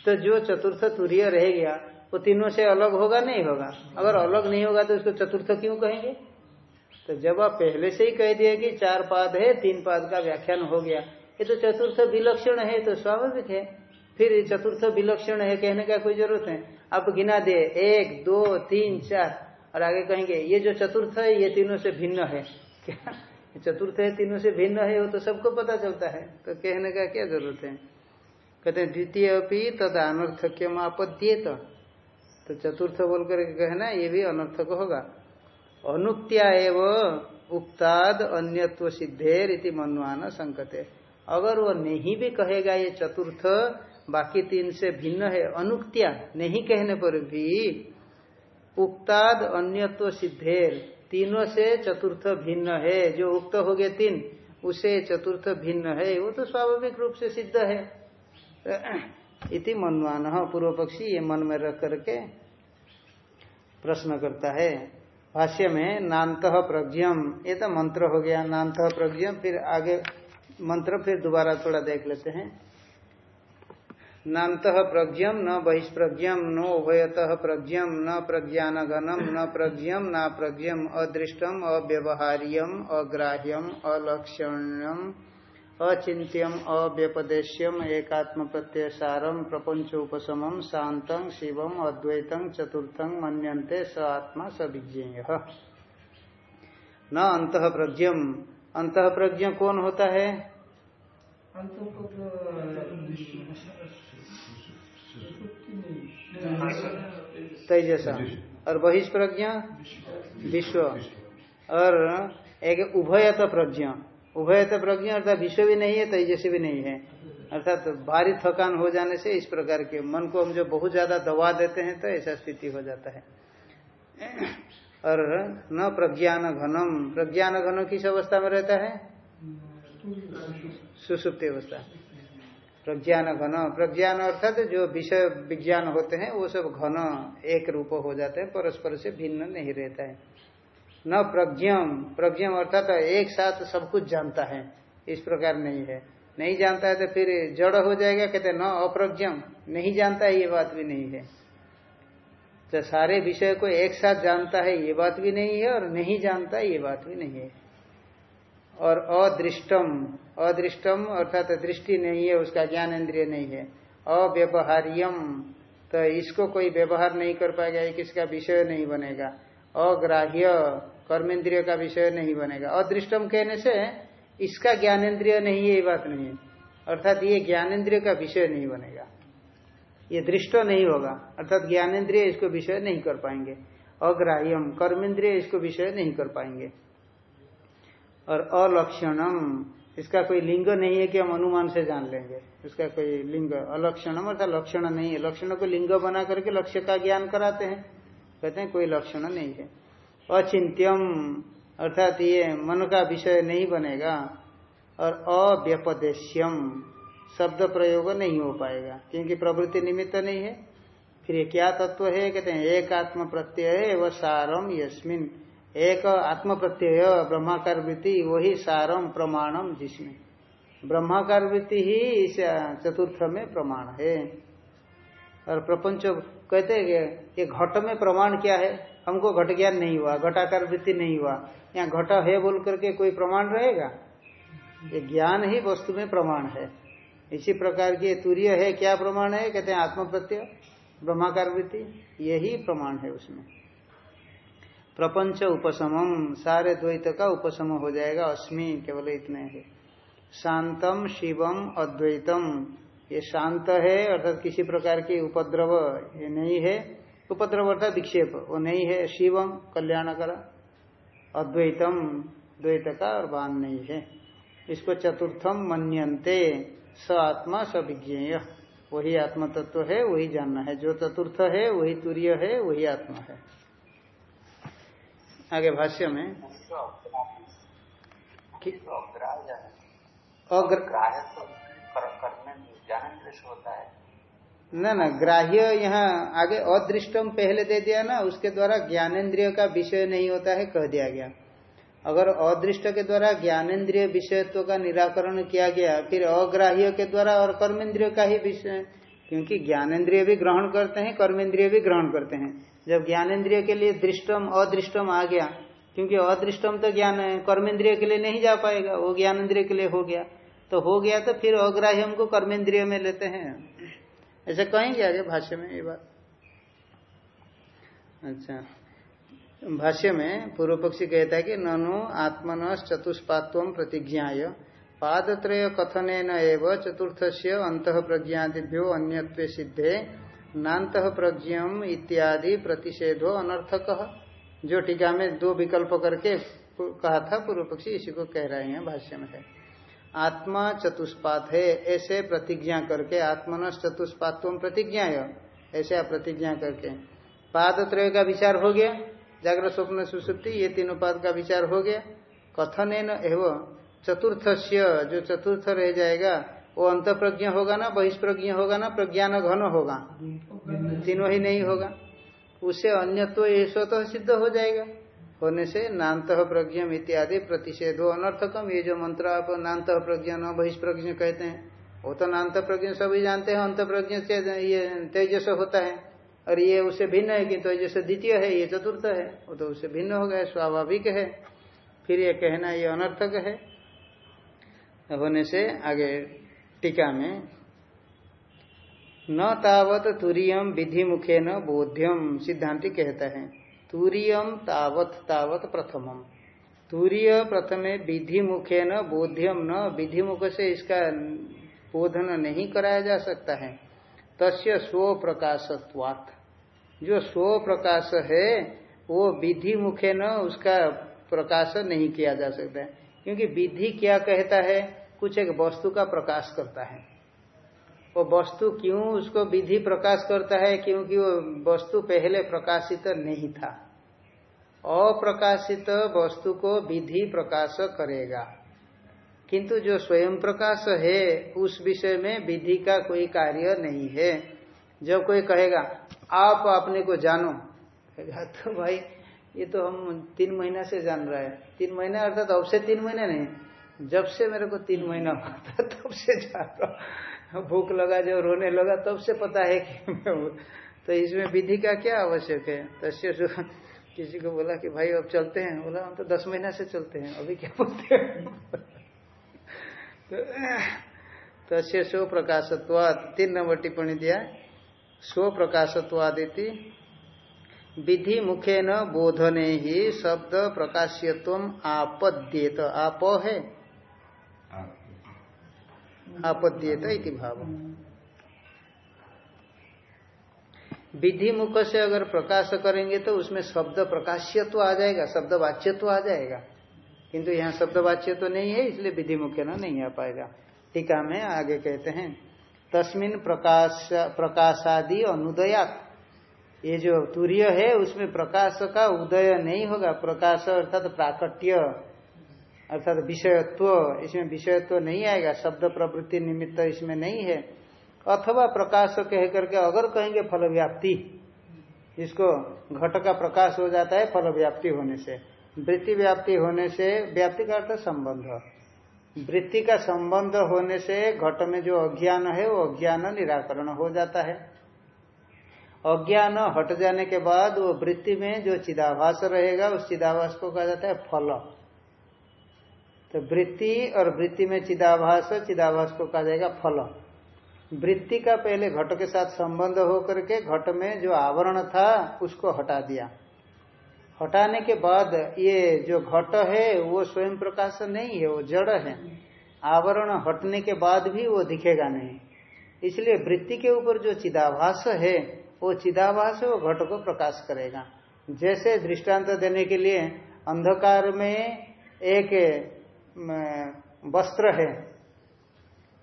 तो जो चतुर्थ तुरीय रह गया वो तीनों से अलग होगा, नहीं होगा। अगर अलग नहीं होगा तो उसको चतुर्थ क्यों कहेंगे? तो जब आप पहले से ही कह दिए कि चार पाद है, तीन पाद का व्याख्यान हो गया, ये तो चतुर्थ विलक्षण है तो स्वाभाविक है। फिर चतुर्थ विलक्षण है कहने का कोई ज़रूरत है आप गिना दे एक, दो, तीन, चार, और आगे कहेंगे, ये जो चतुर्थ है, ये तीनों से भिन्न है। क्या? चतुर्थ है, तीनों से भिन्न है, वो तो सबको पता चलता है। तो कहने का क्या ज़रूरत है? कहते हैं, द्वितीय अपनी तद अनर्थक्यम आपद्येत तो चतुर्थ बोल कर कहना ये भी अनर्थक होगा। अनुक्त्या एवं उक्ताद अन्यत्व सिद्धेर इति मनुआन संकते। अगर वो नहीं भी कहेगा ये चतुर्थ, बाकी तीन से भिन्न है, अनुक्त्या नहीं कहने पर भी उक्ताद अन्यत्व सिद्धेर, तीनों से चतुर्थ भिन्न है, जो उक्त हो गए तीन, उसे चतुर्थ भिन्न है, वो तो स्वाभाविक रूप से सिद्ध है। इति मनवान पूर्व पक्षी ये मन में रख करके प्रश्न करता है। भाष्य में, नान्त प्रज्ञम। ये तो मंत्र हो गया। नान्त प्रज्ञम, फिर आगे मंत्र फिर दोबारा थोड़ा देख लेते हैं। नान्त प्रज्ञम, न बहिष्प्रज्ञम, नो उभयत प्रज्ञम, न प्रज्ञान घनम न प्रज्ञम न प्रज्ञम अदृष्टम, अव्यवहार्यम, अग्राह्यम, अलक्षण्यम। अचिंत्यम अव्यपदेश्यम एकात्म प्रत्यय सारम प्रपंच उपशम शांत शिवम अद्वैत चतुर्थ मनते स आत्मा स विज्ञेय न अंत प्रज्ञम अंत प्रज्ञ कौन होता है? तेजसा। और बहिष्प्रज्ञ? विश्व। और एक उभयत प्रज्ञा उभयत प्रज्ञ अर्थात विश्व भी नहीं है, तेजस्वी भी नहीं है। अर्थात भारी थकान हो जाने से इस प्रकार के मन को हम जो बहुत ज़्यादा दबा देते हैं तो ऐसा स्थिति हो जाता है। और न प्रज्ञान घनम, प्रज्ञान घन किस अवस्था में रहता है? सुसुप्ति अवस्था। प्रज्ञान घन, प्रज्ञान अर्थात जो विषय विज्ञान होते हैं, वो सब घन एक रूप हो जाते हैं, परस्पर से भिन्न नहीं रहता है। न प्रज्ञम प्रज्ञम अर्थात एक साथ सब कुछ जानता है। इस प्रकार नहीं है। नहीं जानता है तो फिर जड़ हो जाएगा, कहते न अप्रज्ञम, नहीं जानता है, ये बात भी नहीं है। तो सारे विषय को एक साथ जानता है, ये बात भी नहीं है, और नहीं जानता ये बात भी नहीं है। और अदृष्टम अदृष्टम अर्थात दृष्टि नहीं है, उसका ज्ञान इंद्रिय नहीं है। अव्यवहार्यम तो इसको कोई व्यवहार नहीं कर पाएगा, ये किसका विषय नहीं बनेगा। अग्राह्य कर्मेंद्रिय का विषय नहीं बनेगा। अदृष्टम कहने से इसका ज्ञानेन्द्रिय नहीं है ये बात नहीं है। अर्थात ये ज्ञानेन्द्रिय का विषय नहीं बनेगा। ये दृष्ट नहीं होगा। अर्थात ज्ञानेन्द्रिय इसको विषय नहीं कर पाएँगे। अग्राह्यम, कर्मेंद्रिय इसको विषय नहीं कर पाएँगे। और अलक्षणम, इसका कोई लिंग नहीं है कि हम अनुमान से जान लेंगे। इसका कोई लिंग, अलक्षणम अर्थात लक्षण नहीं है। लक्षण को लिंग बना करके लक्ष्य का ज्ञान कराते हैं। कहते हैं कोई लक्षण नहीं है। अचिंत्यम अर्थात ये मन का विषय नहीं बनेगा और अव्यपदेश्यम, शब्द प्रयोग नहीं हो पाएगा, क्योंकि प्रवृत्ति निमित्त नहीं है। फिर ये क्या तत्व है? कहते हैं, एक आत्म प्रत्यय व सारम यस्मिन। एक आत्म प्रत्यय ब्रह्माकार वृत्ति, वही सारम प्रमाणम जिसमें। ब्रह्माकार वृत्ति ही इस चतुर्थ में प्रमाण है। और प्रपंच कहते हैं ये घट में प्रमाण क्या है? हमको घट ज्ञान नहीं हुआ, घटाकार वृत्ति नहीं हुआ। यहाँ घट है बोल करके कोई प्रमाण रहेगा? ये ज्ञान ही वस्तु में प्रमाण है। इसी प्रकार की तूर्य है, क्या प्रमाण है? कहते हैं आत्म प्रत्यय ब्रह्माकार वृत्ति, यही प्रमाण है उसमें। प्रपंच उपशमम सारे द्वैत का उपशम हो जाएगा, अस्मि केवल इतने है। शांतम शिवम अद्वैतम। ये शांत है अर्थात किसी प्रकार की उपद्रव ये नहीं है। उपद्रव अर्थात विक्षेप वो नहीं है। शिवम कल्याण करा अद्वैतम द्वैत का और बान नहीं है। इसको चतुर्थम मन्यन्ते स आत्मा स विज्ञेय। वही आत्म तत्व है वही जानना है। जो चतुर्थ है वही तुर्य है वही आत्मा है। आगे भाष्य में। होता है। न न, ग्राह्य यहाँ आगे अदृष्टम पहले दे दिया ना, उसके द्वारा ज्ञानेन्द्रिय का विषय नहीं होता है, कह दिया गया। अगर अदृष्ट के द्वारा ज्ञानेन्द्रिय विषयत्व का निराकरण किया गया, फिर अग्राह्य के द्वारा और कर्मेंद्रिय का ही विषय, क्योंकि ज्ञानेन्द्रिय भी ग्रहण करते हैं, कर्मेंद्रिय भी ग्रहण करते हैं। जब ज्ञानेन्द्रिय के लिए दृष्टम, अदृष्टम आ गया, क्योंकि अदृष्टम तो ज्ञान कर्मेंद्रिय के लिए नहीं जा पाएगा, वो ज्ञानेन्द्रिय के लिए हो गया। तो हो गया तो फिर अग्राह्य को कर्मेंद्रिय में लेते हैं। ऐसा कहेंगे आगे भाष्य में ये बात। अच्छा। भाष्य में पूर्व पक्षी कहता है कि ननु आत्मन चतुष्पात्व प्रतिज्ञा पादत्रय कथन एवं चतुर्थ से अंत प्रज्ञादिभ्यो अन्य सिद्धे। नात प्रज्ञम इत्यादि प्रतिषेधो अनर्थक। जो टीका में दो विकल्प करके कहा था, पूर्व पक्षी इसी को कह रहे हैं, भाष्य में है। आत्मा चतुष्पात है ऐसे प्रतिज्ञा करके आत्मन चतुष्पात्व प्रतिज्ञा ऐसे आप प्रतिज्ञा करके। पाद त्रय का विचार हो गया जागृत स्वप्न सुसुप्ति ये तीनों पाद का विचार हो गया। कथन एवं चतुर्थ जो चतुर्थ रह जाएगा वो अंत प्रज्ञ होगा ना बहिष्प्रज्ञ होगा ना प्रज्ञान घन होगा। तीनों ही नहीं होगा। उससे अन्य तो ये स्वतः सिद्ध हो जाएगा। होने से नान्त प्रज्ञम इत्यादि प्रतिषेधो अनर्थकम, ये जो मंत्र आप नान्त प्रज्ञ न बहिष्प्रज्ञ कहते हैं, वो तो नान्त प्रज्ञ सभी जानते हैं, अंत प्रज्ञ से ये तेजस होता है। और ये उससे भिन्न है कि तेजस द्वितीय है, ये चतुर्थ है, वो तो उससे भिन्न हो गया, स्वाभाविक है। फिर ये कहना ये अनर्थक है। होने से आगे टीका में, न तावत तुरीयम विधि मुखे न बोध्यम सिद्धांति कहता है। तुरियम तावत तावत प्रथमम। तूर्य प्रथमे विधि मुखे न बोध्यम न विधि मुख से इसका बोधन नहीं कराया जा सकता है। तस्य स्व प्रकाशत्वात् जो स्व प्रकाश है, वो विधि मुखे न, उसका प्रकाश नहीं किया जा सकता है। क्योंकि विधि क्या कहता है? कुछ एक वस्तु का प्रकाश करता है। वो वस्तु क्यों उसको विधि प्रकाश करता है? क्योंकि वो वस्तु पहले प्रकाशित नहीं था। अप्रकाशित वस्तु को विधि प्रकाश करेगा। किंतु जो स्वयं प्रकाश है, उस विषय में विधि का कोई कार्य नहीं है। जब कोई कहेगा, आप अपने को जानो। कहेगा तो भाई, ये तो हम तीन महीना से जान रहे हैं। तीन महीना अर्थात अब से तीन महीने नहीं। जब से मेरे को तीन महीना हुआ था तब से जान रहा भूख लगा, जब रोने लगा, तब से पता है कि तो इसमें विधि का क्या आवश्यक है? तस्य किसी को बोला कि, भाई, अब चलते हैं। बोला, हम तो दस महीना से चलते हैं। अभी क्या बोलते हैं? तो तस्य स्व प्रकाशत्वाद तीन नंबर टिप्पणी दिया। स्व प्रकाशत्वादिति। विधि मुखे न बोधने ही शब्द प्रकाश्यत्व आपद्येत। आप है? आपद्येत इति भाव विधि मुख से अगर प्रकाश करेंगे तो उसमें शब्द प्रकाश्यत्व आ जाएगा, शब्द वाच्यत्व आ जाएगा। किंतु यहाँ शब्द वाच्य तो नहीं है, इसलिए विधि मुख्य न नहीं आ पाएगा। टीका में आगे कहते हैं, तस्मिन प्रकाश प्रकाशादि अनुदयात। ये जो तूर्य है, उसमें प्रकाश का उदय नहीं होगा। प्रकाश अर्थात प्राकट्य। अर्थात विषयत्व, इसमें विषयत्व नहीं आएगा, शब्द प्रवृत्ति निमित्त इसमें नहीं है। अथवा प्रकाश कह करके अगर कहेंगे फल व्याप्ति इसको घट का प्रकाश हो जाता है फल व्याप्ति होने से। वृत्ति व्याप्ति होने से व्याप्ति का अर्थ संबंध। वृत्ति का संबंध होने से घट में जो अज्ञान है, वो अज्ञान निराकरण हो जाता है। अज्ञान हट जाने के बाद वो वृत्ति में जो चिदाभास रहेगा, उस चिदाभास को कहा जाता है फल। तो वृत्ति और वृत्ति में चिदाभास चिदाभास को कहा जाएगा फल। वृत्ति का पहले घट के साथ संबंध होकर के घट में जो आवरण था, उसको हटा दिया। हटाने के बाद ये जो घट है, वो स्वयं प्रकाश नहीं है, वो जड़ है। आवरण हटने के बाद भी वो दिखेगा नहीं। इसलिए वृत्ति के ऊपर जो चिदाभास है, वो चिदाभास वो घट को प्रकाश करेगा। जैसे दृष्टांत देने के लिए अंधकार में एक वस्त्र है।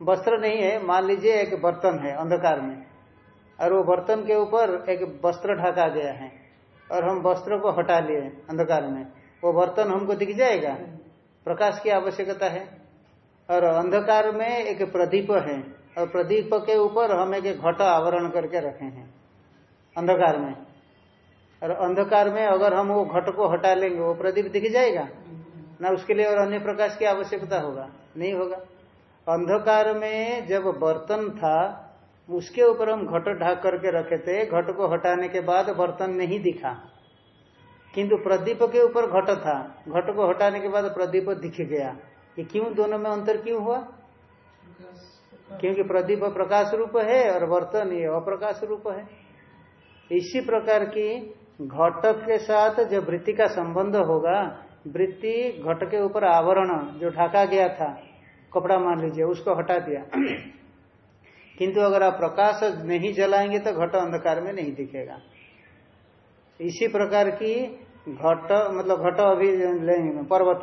वस्त्र नहीं है, मान लीजिए एक बर्तन है अंधकार में, और वो बर्तन के ऊपर एक वस्त्र ढका गया है, और हम वस्त्र को हटा लिए अंधकार में। वो बर्तन हमको दिख जाएगा? प्रकाश की आवश्यकता है। और अंधकार में एक प्रदीप है, और प्रदीप के ऊपर हम एक घट आवरण करके रखे हैं, अंधकार में। और अंधकार में अगर हम वो घट को हटा लेंगे, वो प्रदीप दिख जाएगा? ना उसके लिए और अन्य प्रकाश की आवश्यकता होगा, नहीं होगा। अंधकार में जब बर्तन था, उसके ऊपर हम घट ढाक करके रखे थे, घट को हटाने के बाद बर्तन नहीं दिखा। किंतु प्रदीप के ऊपर घट था, घट को हटाने के बाद प्रदीप दिख गया। ये क्यों दोनों में अंतर क्यों हुआ? क्योंकि प्रदीप प्रकाश रूप है और बर्तन ये अप्रकाश रूप है। इसी प्रकार की घटक के साथ जब वृत्ति का संबंध होगा वृत्ति घट के ऊपर आवरण, जो ढाका गया था, कपड़ा मान लीजिए, उसको हटा दिया। किंतु अगर आप प्रकाश नहीं जलाएँगे तो घट अंधकार में नहीं दिखेगा। इसी प्रकार की घट मतलब घट अभी लेंगे पर्वत।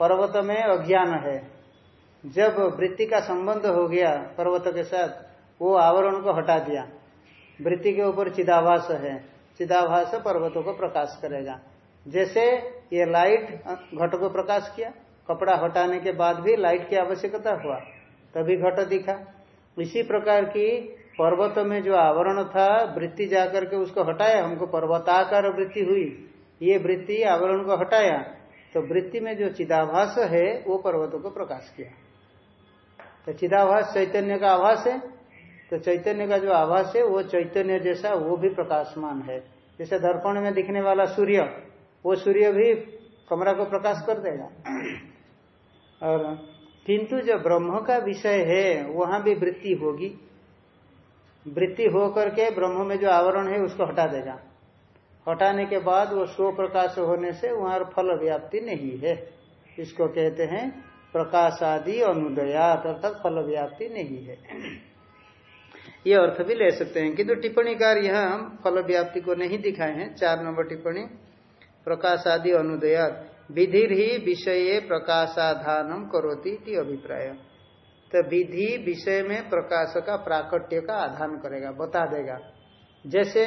पर्वत में अज्ञान है। जब वृत्ति का संबंध हो गया पर्वत के साथ, वो आवरण को हटा दिया। वृत्ति के ऊपर चिदाभास है। चिदाभास पर्वतों को प्रकाश करेगा। जैसे ये लाइट घट को प्रकाश किया, कपड़ा हटाने के बाद भी लाइट की आवश्यकता हुआ, तभी घट दिखा। इसी प्रकार की पर्वत में जो आवरण था, वृत्ति जाकर के उसको हटाया, हमको पर्वताकार वृत्ति हुई। ये वृत्ति आवरण को हटाया तो वृत्ति में जो चिदाभास है, वो पर्वतों को प्रकाश किया। तो चिदाभास चैतन्य का आभास है तो चैतन्य का जो आभास है, वो चैतन्य जैसा, वो भी प्रकाशमान है। जैसे दर्पण में दिखने वाला सूर्य वो सूर्य भी कमरा को प्रकाश कर देगा। और किंतु जो ब्रह्म का विषय है, वहाँ भी वृत्ति होगी। वृत्ति हो करके ब्रह्म में जो आवरण है, उसको हटा देगा। हटाने के बाद वो स्व प्रकाश होने से वहाँ फल व्याप्ति नहीं है। इसको कहते हैं प्रकाश आदि अनुदयात, अर्थात फल व्याप्ति नहीं है। ये अर्थ भी ले सकते हैं। किंतु टिप्पणीकार यहाँ फल व्याप्ति को नहीं दिखाए हैं। चार नंबर टिप्पणी। प्रकाश आदि अनुदयात विधि ही विषय प्रकाशाधानम करोती अभिप्राय। तो विधि विषय में प्रकाश का प्राकट्य का आधान करेगा बता देगा। जैसे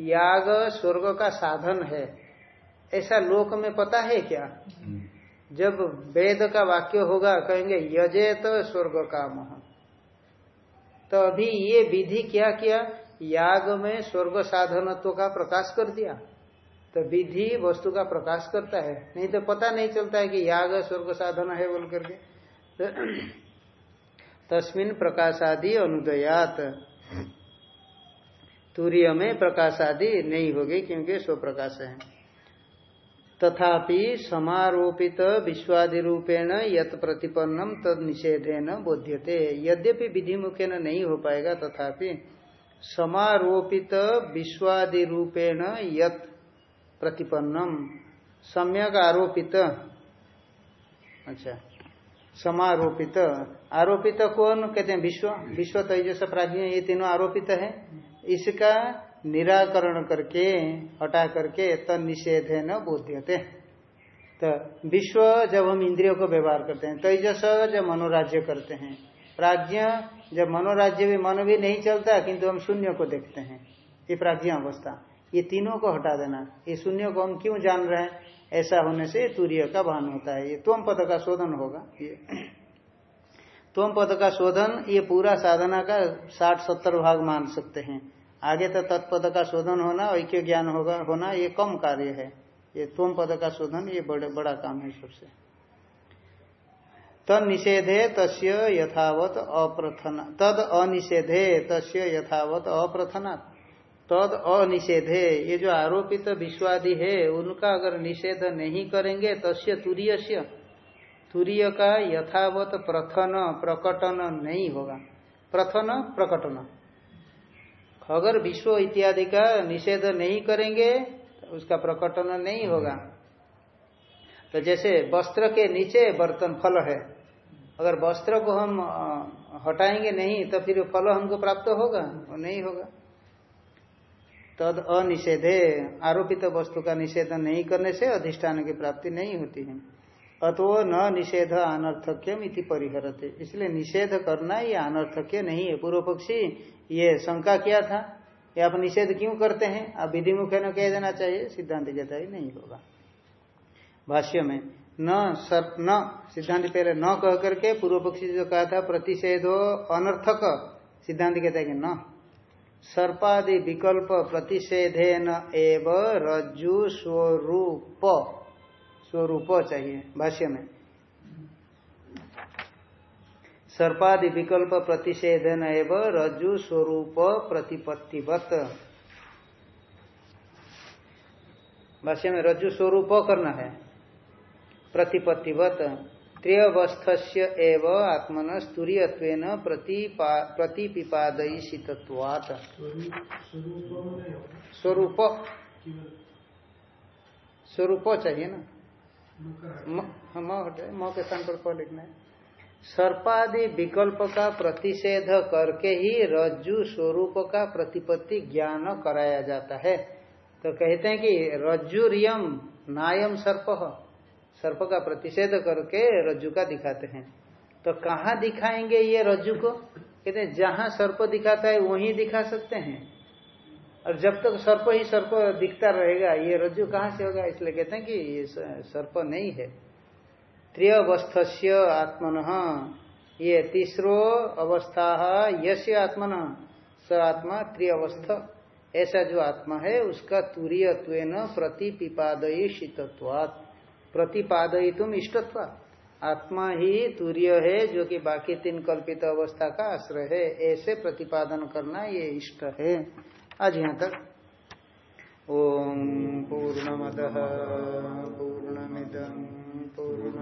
याग स्वर्ग का साधन है ऐसा लोक में पता है क्या? जब वेद का वाक्य होगा कहेंगे यजे तो स्वर्ग काम। तो अभी ये विधि क्या किया? याग में स्वर्ग साधनत्व का प्रकाश कर दिया। तो विधि वस्तु का प्रकाश करता है। नहीं तो पता नहीं चलता है कि याग, स्वर्ग साधन है बोल करके। तो तस्मिन प्रकाशादि अनुदयात। तूर्य में प्रकाश आदि नहीं होगी क्योंकि स्व प्रकाश है। तथापि समारोपित विश्वादि रूपेण यत प्रतिपन्नम तद निषेधेन बोध्यते। यद्यपि विधि मुखेन नहीं हो पाएगा तथापि समारोपित विश्वादि रूपेण यत प्रतिपन्नम। सम्यक आरोपित। अच्छा। समारोपित। आरोपित कौन? कहते हैं विश्व। विश्व तेजस प्राज्ञ ये तीनों आरोपित है। इसका निराकरण करके, हटा करके तन निषेध है न बोध्यते। तो विश्व जब हम इंद्रियों को व्यवहार करते हैं, तेजस जब मनोराज्य करते हैं। प्राज्ञ जब मनोराज्य भी मन भी नहीं चलता, किंतु हम शून्य को देखते हैं। ये प्राज्ञ अवस्था। ये तीनों को हटा देना। ये शून्य को हम क्यों जान रहे हैं? ऐसा होने से तूर्य का भान होता है। ये तोम पद का शोधन होगा। ये तोम पद का शोधन, ये पूरा साधना का साठ सत्तर भाग मान सकते हैं। आगे तो तत्पद का शोधन होना ऐक्य ज्ञान होगा, होना, ये कम कार्य है। ये तोम पद का शोधन, ये बड़े, बड़ा काम है सबसे। तद निषेधे तस्य यथावत अप्रथना, तद अनिषेधे तस्य यथावत अप्रथना तद अनिषेधे ये जो आरोपित विश्वादि है, उनका अगर निषेध नहीं करेंगे, तस्य तुरीय तुरीय का यथावत प्रथन, प्रकटन नहीं होगा। प्रथन, प्रकटन। अगर विश्व इत्यादि का निषेध नहीं करेंगे तो उसका प्रकटन नहीं होगा। तो जैसे वस्त्र के नीचे बर्तन, फल है। अगर वस्त्र को हम हटाएँगे नहीं तो फिर फल हमको प्राप्त होगा? वो नहीं होगा। तद अनिषेधे, आरोपित वस्तु का निषेध नहीं करने से अधिष्ठान की प्राप्ति नहीं होती है। अतो न निषेध अनर्थक्यम इति परिहरते। इसलिए निषेध करना ये अनर्थक्य नहीं है। पूर्व पक्षी ये शंका क्या था, ये आप निषेध क्यों करते हैं? आप विधि मुखे न कह देना चाहिए, सिद्धांत कहता है नहीं होगा। भाष्य में, न सर न, सिद्धांत पहले न कह करके पूर्व पक्षी जो कहा था, प्रतिषेधो अनर्थक, सिद्धांत कहता है कि न। सर्पादि विकल्प प्रतिषेधेन एव रज्जु स्वरूप। स्वरूप चाहिए, भाष्य में। सर्पादि विकल्प प्रतिषेधन एव रज्जु स्वरूप प्रतिपत्तिवत। भाष्य में रज्जु स्वरूप करना है। प्रतिपत्तिवत। त्रियवस्थ एव आत्मन स्तूर्यत्व प्रतिपिपादयिषित्वात् स्वरूप। स्वरूप चाहिए ना? म के स्थान पर लिखना है। सर्पादि विकल्प का प्रतिषेध करके ही रज्जु स्वरूप का प्रतिपत्ति ज्ञान कराया जाता है। तो कहते हैं कि रज्जु रियम नायम सर्प सर्प का प्रतिषेध करके रज्जु का दिखाते हैं। तो कहाँ दिखाएँगे ये रज्जु को? कहते हैं, जहाँ सर्प दिखाता है, वहीं दिखा सकते हैं। और जब तक तो सर्प ही सर्प दिखता रहेगा, ये रज्जु कहाँ से होगा? इसलिए कहते हैं कि ये सर्प नहीं है। त्रियवस्थस्य आत्मन, ये तीसरो अवस्था यश आत्मन, स आत्मा त्रियवस्थ। ऐसा जो आत्मा है, उसका तुरीयत्व प्रतिपिपादयी शीतत्वात् तुम इष्टत्व। आत्मा ही तूर्य है, जो कि बाकी तीन कल्पित अवस्था का आश्रय है। ऐसे प्रतिपादन करना ये इष्ट है। आज यहाँ तक। ओम पूर्णमद, पूर्णमिद पूर्ण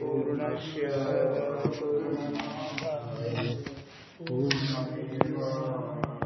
पूर्णस्य पूर्ण